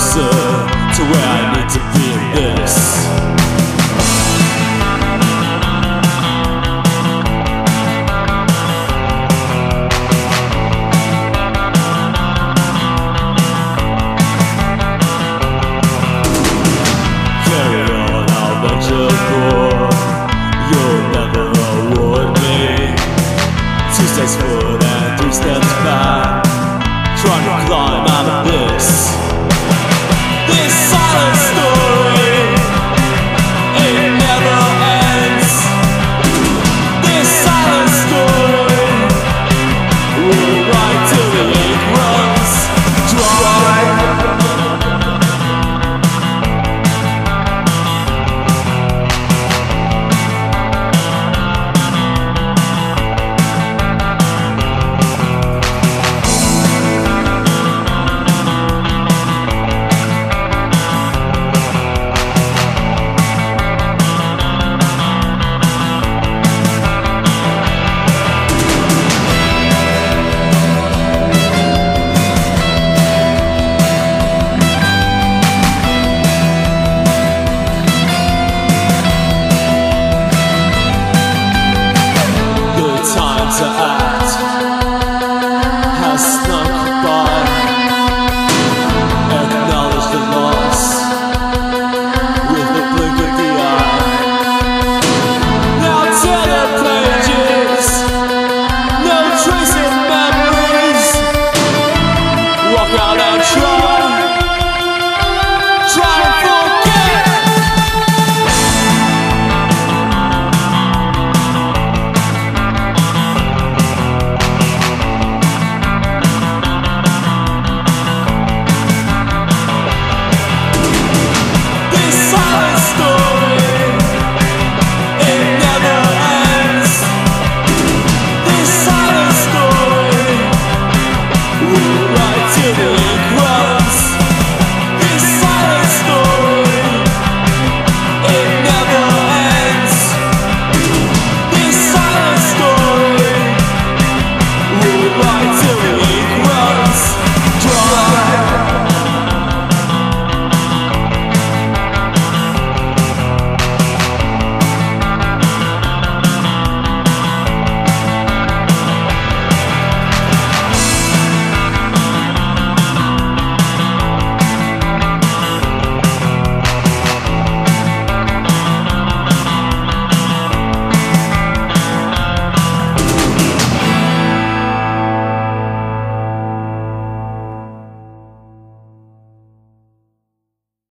Closer to where I need to be in this. Carry on, I'll venture forth. You'll never reward me. Two steps forward and three steps back. Trying to climb out of this.